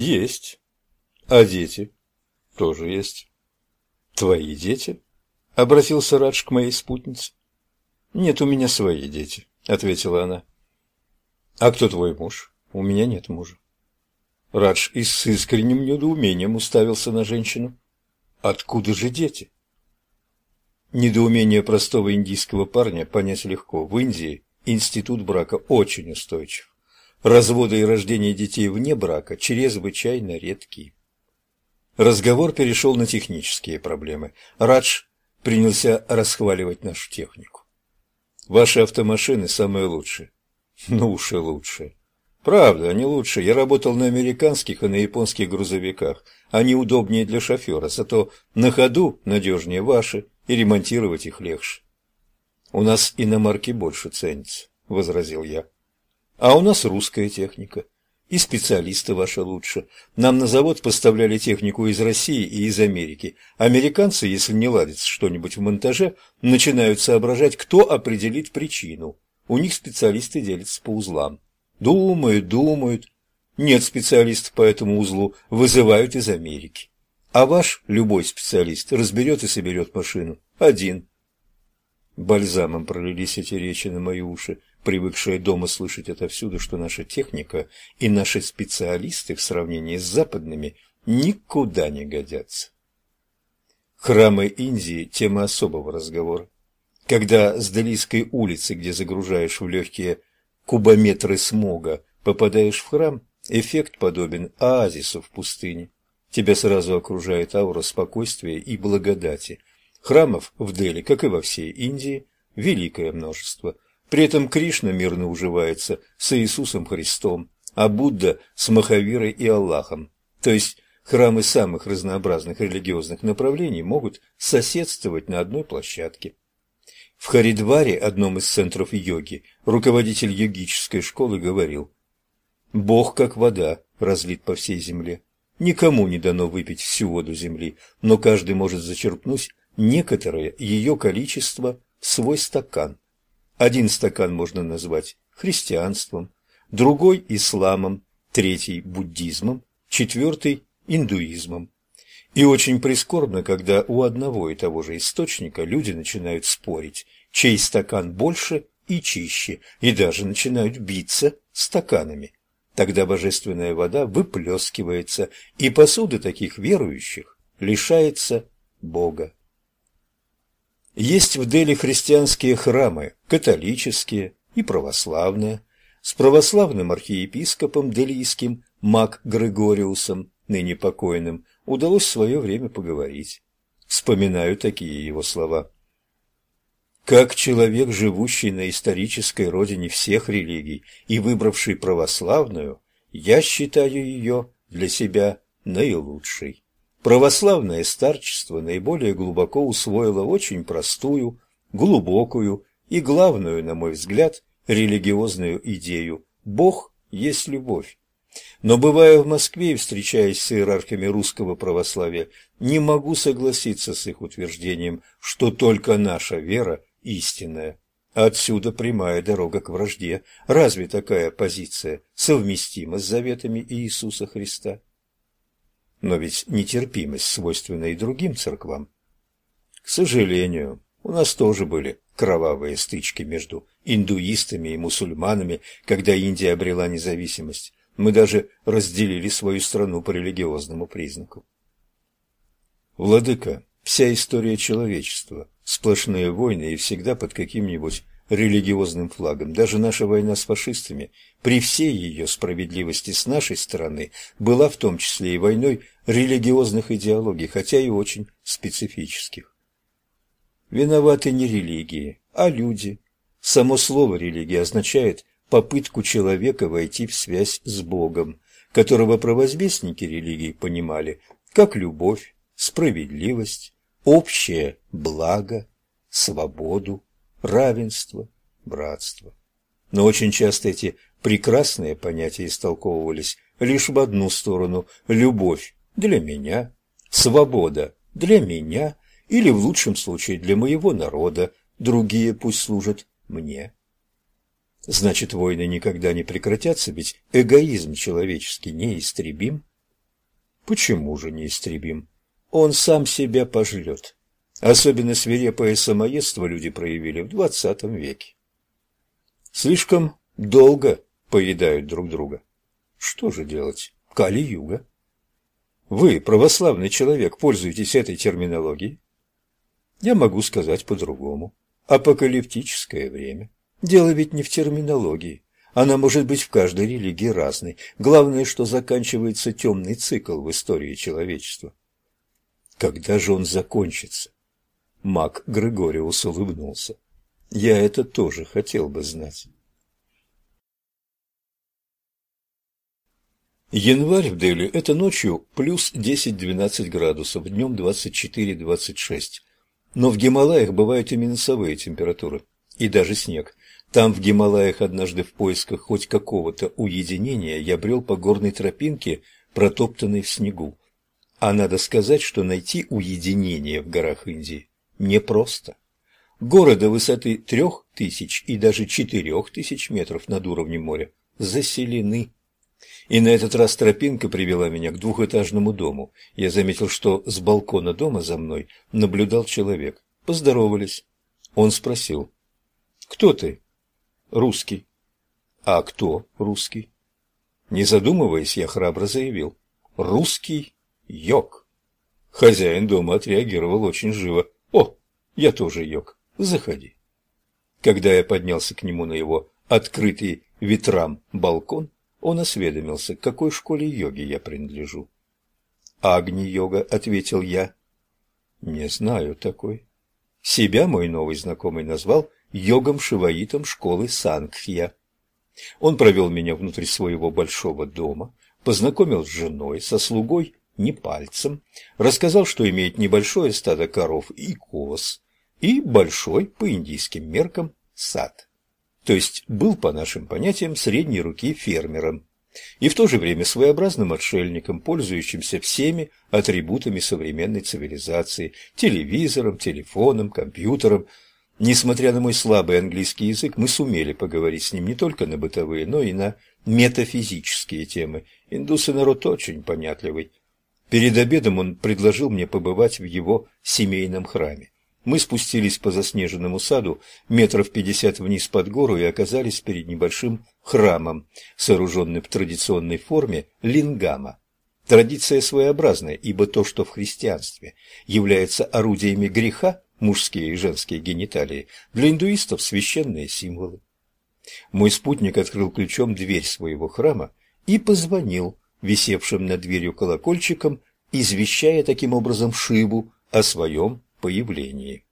Есть. А дети? Тоже есть. Твои дети? Обратился Радж к моей спутнице. Нет, у меня свои дети, ответила она. А кто твой муж? У меня нет мужа. Радж и с искренним недоумением уставился на женщину. Откуда же дети? Недоумение простого индийского парня понять легко. В Индии институт брака очень устойчив. Разводы и рождение детей вне брака чрезвычайно редки. Разговор перешел на технические проблемы. Радж принялся расхваливать нашу технику. Ваши автомашины самые лучшие. Ну уж и лучшие. Правда, они лучше. Я работал на американских и на японских грузовиках. Они удобнее для шофера, зато на ходу надежнее ваши, и ремонтировать их легче. У нас иномарки больше ценятся, возразил я. А у нас русская техника. И специалисты ваши лучше. Нам на завод поставляли технику из России и из Америки. Американцы, если не ладится что-нибудь в монтаже, начинают соображать, кто определит причину. У них специалисты делятся по узлам. Думают, думают. Нет специалистов по этому узлу, вызывают из Америки. А ваш, любой специалист, разберет и соберет машину. Один. Бальзамом пролились эти речи на мои уши, привыкшие дома слышать отовсюду, что наша техника и наши специалисты в сравнении с западными никуда не годятся. Храмы Индии – тема особого разговора. Когда с Делийской улицы, где загружаешь в легкие кубометры смога, попадаешь в храм, эффект подобен оазису в пустыне. Тебя сразу окружает аура спокойствия и благодати. Храмов в Дели, как и во всей Индии, великое множество. При этом Кришна мирно уживается с Иисусом Христом, а Будда с Махавирой и Аллахом. То есть храмы самых разнообразных религиозных направлений могут соседствовать на одной площадке. В Харидваре, одном из центров йоги, руководитель йогической школы говорил, «Бог, как вода, разлит по всей земле. Никому не дано выпить всю воду земли, но каждый может зачерпнуть некоторое ее количество в свой стакан. Один стакан можно назвать христианством, другой – исламом, третий – буддизмом, четвертый – индуизмом. И очень прискорбно, когда у одного и того же источника люди начинают спорить, чей стакан больше и чище, и даже начинают биться стаканами. Тогда божественная вода выплескивается, и посуда таких верующих лишается Бога. Есть в Дели христианские храмы, католические и православные, с православным архиепископом делийским Мак Григориусом, ныне покойным, удалось в свое время поговорить. Вспоминаю такие его слова. Как человек, живущий на исторической родине всех религий и выбравший православную, я считаю ее для себя наилучшей. Православное старчество наиболее глубоко усвоило очень простую, глубокую и главную, на мой взгляд, религиозную идею «Бог есть любовь». Но бывая в Москве и встречаясь с иерархами русского православия, не могу согласиться с их утверждением, что только наша вера истинная. Отсюда прямая дорога к вражде. Разве такая позиция совместима с заветами Иисуса Христа? Но ведь нетерпимость свойственна и другим церквам. К сожалению, у нас тоже были кровавые стычки между индуистами и мусульманами, когда Индия обрела независимость. Мы даже разделили свою страну по религиозному признаку. Владыка, вся история человечества – сплошные войны и всегда под каким-нибудь религиозным флагом. Даже наша война с фашистами, при всей ее справедливости с нашей стороны, была в том числе и войной религиозных идеологий, хотя и очень специфических. Виноваты не религии, а люди. Само слово «религия» означает попытку человека войти в связь с Богом, которого провозвестники религии понимали как любовь, справедливость, общее благо, свободу, равенство, братство. Но очень часто эти прекрасные понятия истолковывались лишь в одну сторону – любовь для меня, свобода для меня или в лучшем случае для моего народа, другие пусть служат мне. Значит, войны никогда не прекратятся, ведь эгоизм человеческий неистребим. Почему же неистребим? Он сам себя пожрет. Особенно свирепое самоедство люди проявили в двадцатом веке. Слишком долго поедают друг друга. Что же делать? Кали-юга. Вы, православный человек, пользуетесь этой терминологией? Я могу сказать по-другому. Апокалиптическое время. Дело ведь не в терминологии. Она может быть в каждой религии разной. Главное, что заканчивается темный цикл в истории человечества. Когда же он закончится? Мак Григориус улыбнулся. Я это тоже хотел бы знать. Январь в Дели – это ночью плюс 10-12 градусов, днем 24-26. Но в Гималаях бывают и минусовые температуры, и даже снег. Там, в Гималаях, однажды в поисках хоть какого-то уединения, я брел по горной тропинке, протоптанной в снегу. А надо сказать, что найти уединение в горах Индии непросто. Горы до высоты трех тысяч и даже четырех тысяч метров над уровнем моря заселены. И на этот раз тропинка привела меня к двухэтажному дому. Я заметил, что с балкона дома за мной наблюдал человек. Поздоровались. Он спросил. «Кто ты?» «Русский». «А кто русский?» Не задумываясь, я храбро заявил. «Русский йог». Хозяин дома отреагировал очень живо. «О, я тоже йог. Заходи». Когда я поднялся к нему на его открытый ветрам балкон, он осведомился, к какой школе йоги я принадлежу. «Агни-йога», — ответил я. «Не знаю такой». Себя мой новый знакомый назвал йогом-шиваитом школы Сангхья. Он провел меня внутрь своего большого дома, познакомил с женой, со слугой не пальцем, рассказал, что имеет небольшое стадо коров и коз, и большой, по индийским меркам, сад. То есть был, по нашим понятиям, средней руки фермером и в то же время своеобразным отшельником, пользующимся всеми атрибутами современной цивилизации – телевизором, телефоном, компьютером. Несмотря на мой слабый английский язык, мы сумели поговорить с ним не только на бытовые, но и на метафизические темы. Индусы народ очень понятливый. Перед обедом он предложил мне побывать в его семейном храме. Мы спустились по заснеженному саду метров пятьдесят вниз под гору и оказались перед небольшим храмом, сооруженным в традиционной форме лингама. Традиция своеобразная, ибо то, что в христианстве является орудиями греха, мужские и женские гениталии, для индуистов священные символы. Мой спутник открыл ключом дверь своего храма и позвонил висевшим над дверью колокольчиком, извещая таким образом Шибу о своем появлении.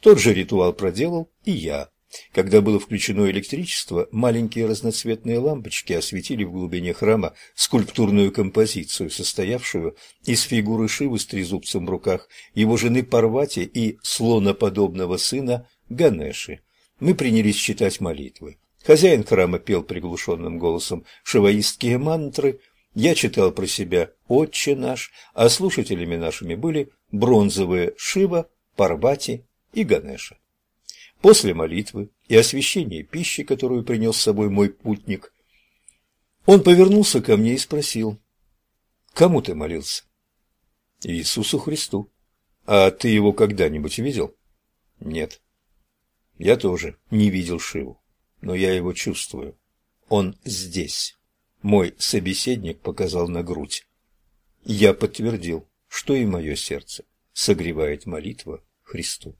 Тот же ритуал проделал и я. Когда было включено электричество, маленькие разноцветные лампочки осветили в глубине храма скульптурную композицию, состоявшую из фигуры Шивы с трезубцем в руках, его жены Парвати и слоноподобного сына Ганеши. Мы принялись читать молитвы. Хозяин храма пел приглушенным голосом шиваистские мантры, я читал про себя «Отче наш», а слушателями нашими были бронзовые Шива, Парвати и Ганеша. После молитвы и освящения пищи, которую принес с собой мой путник, он повернулся ко мне и спросил, «Кому ты молился?» «Иисусу Христу». «А ты его когда-нибудь видел?» «Нет». «Я тоже не видел Шиву, но я его чувствую. Он здесь». Мой собеседник показал на грудь. Я подтвердил, что и мое сердце согревает молитва Христу.